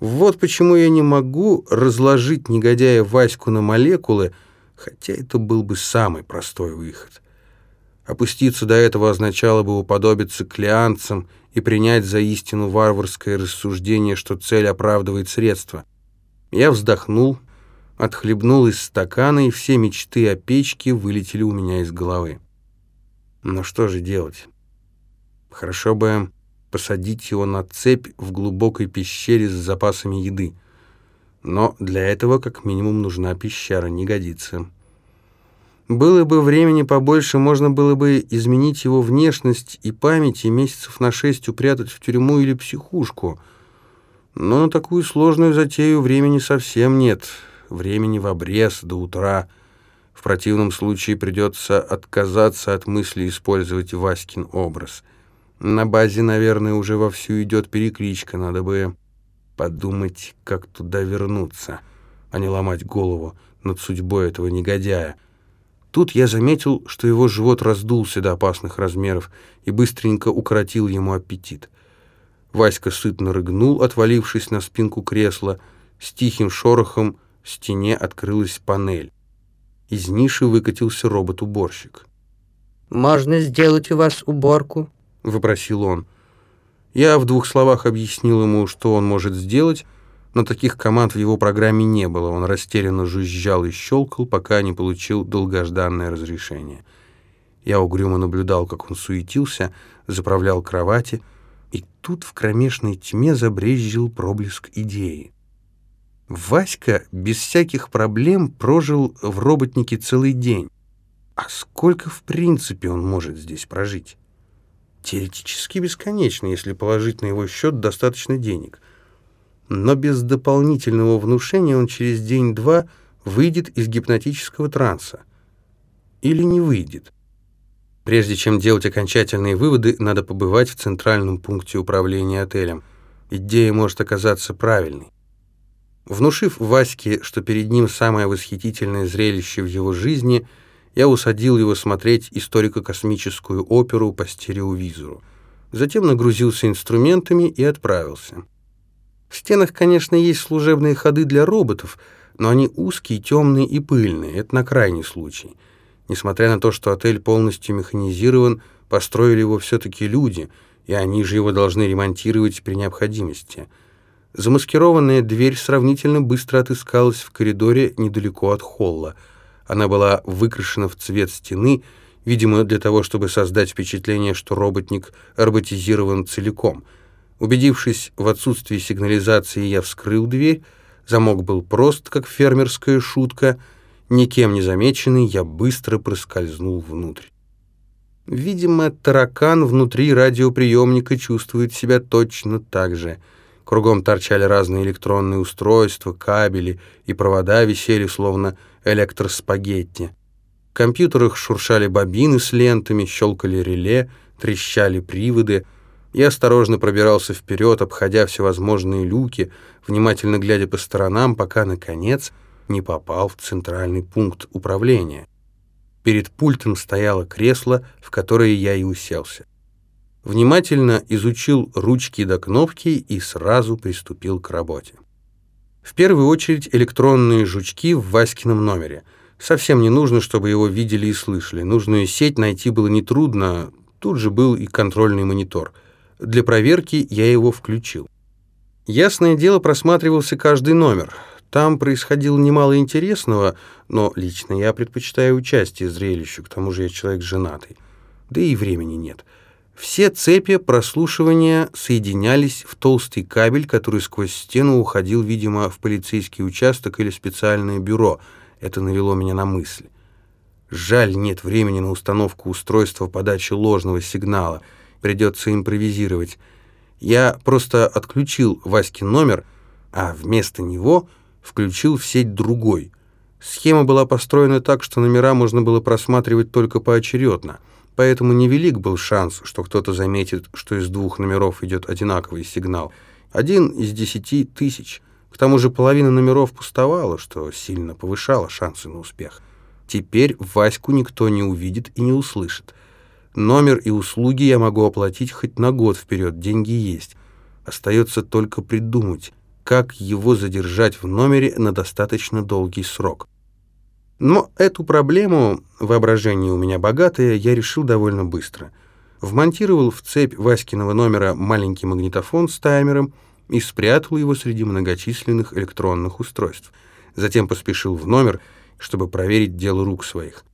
Вот почему я не могу разложить негодяя Ваську на молекулы, хотя это был бы самый простой выход. Опуститься до этого означало бы уподобиться клеанцам и принять за истину варварское рассуждение, что цель оправдывает средства. Я вздохнул, отхлебнул из стакана, и все мечты о печке вылетели у меня из головы. Но что же делать? Хорошо бы посадить его на цепь в глубокой пещере с запасами еды. Но для этого как минимум нужна пещера, не годится. Было бы времени побольше, можно было бы изменить его внешность и память и месяцев на шесть упрятать в тюрьму или психушку. Но на такую сложную затею времени совсем нет. Времени в обрез до утра. В противном случае придется отказаться от мысли использовать Васькин образ — на базе, наверное, уже вовсю идет перекличка. Надо бы подумать, как туда вернуться, а не ломать голову над судьбой этого негодяя. Тут я заметил, что его живот раздулся до опасных размеров и быстренько укоротил ему аппетит. Васька сытно рыгнул, отвалившись на спинку кресла. С тихим шорохом в стене открылась панель. Из ниши выкатился робот-уборщик. «Можно сделать у вас уборку?» — выпросил он. Я в двух словах объяснил ему, что он может сделать, но таких команд в его программе не было. Он растерянно жужжал и щелкал, пока не получил долгожданное разрешение. Я угрюмо наблюдал, как он суетился, заправлял кровати, и тут в кромешной тьме забрезжил проблеск идеи. Васька без всяких проблем прожил в роботнике целый день. А сколько в принципе он может здесь прожить? Теоретически бесконечно, если положить на его счет достаточно денег. Но без дополнительного внушения он через день-два выйдет из гипнотического транса. Или не выйдет. Прежде чем делать окончательные выводы, надо побывать в центральном пункте управления отелем. Идея может оказаться правильной. Внушив Ваське, что перед ним самое восхитительное зрелище в его жизни — я усадил его смотреть историко-космическую оперу по стереовизору. Затем нагрузился инструментами и отправился. В стенах, конечно, есть служебные ходы для роботов, но они узкие, темные и пыльные. Это на крайний случай. Несмотря на то, что отель полностью механизирован, построили его все-таки люди, и они же его должны ремонтировать при необходимости. Замаскированная дверь сравнительно быстро отыскалась в коридоре недалеко от холла — она была выкрашена в цвет стены, видимо, для того, чтобы создать впечатление, что роботник роботизирован целиком. Убедившись в отсутствии сигнализации, я вскрыл дверь. Замок был прост, как фермерская шутка. Никем не замеченный, я быстро проскользнул внутрь. Видимо, таракан внутри радиоприемника чувствует себя точно так же. Кругом торчали разные электронные устройства, кабели и провода висели, словно электроспагетти. В компьютерах шуршали бобины с лентами, щелкали реле, трещали приводы. Я осторожно пробирался вперед, обходя всевозможные люки, внимательно глядя по сторонам, пока, наконец, не попал в центральный пункт управления. Перед пультом стояло кресло, в которое я и уселся. Внимательно изучил ручки до кнопки и сразу приступил к работе. В первую очередь электронные жучки в Васькином номере. Совсем не нужно, чтобы его видели и слышали. Нужную сеть найти было нетрудно, тут же был и контрольный монитор. Для проверки я его включил. Ясное дело, просматривался каждый номер. Там происходило немало интересного, но лично я предпочитаю участие зрелищу, к тому же я человек женатый. Да и времени нет. Все цепи прослушивания соединялись в толстый кабель, который сквозь стену уходил, видимо, в полицейский участок или специальное бюро. Это навело меня на мысль. Жаль, нет времени на установку устройства подачи ложного сигнала. Придется импровизировать. Я просто отключил Васькин номер, а вместо него включил в сеть другой. Схема была построена так, что номера можно было просматривать только поочередно — поэтому невелик был шанс, что кто-то заметит, что из двух номеров идет одинаковый сигнал. Один из десяти тысяч. К тому же половина номеров пустовала, что сильно повышало шансы на успех. Теперь Ваську никто не увидит и не услышит. Номер и услуги я могу оплатить хоть на год вперед, деньги есть. Остается только придумать, как его задержать в номере на достаточно долгий срок. Но эту проблему, воображение у меня богатое, я решил довольно быстро. Вмонтировал в цепь Васькиного номера маленький магнитофон с таймером и спрятал его среди многочисленных электронных устройств. Затем поспешил в номер, чтобы проверить дело рук своих.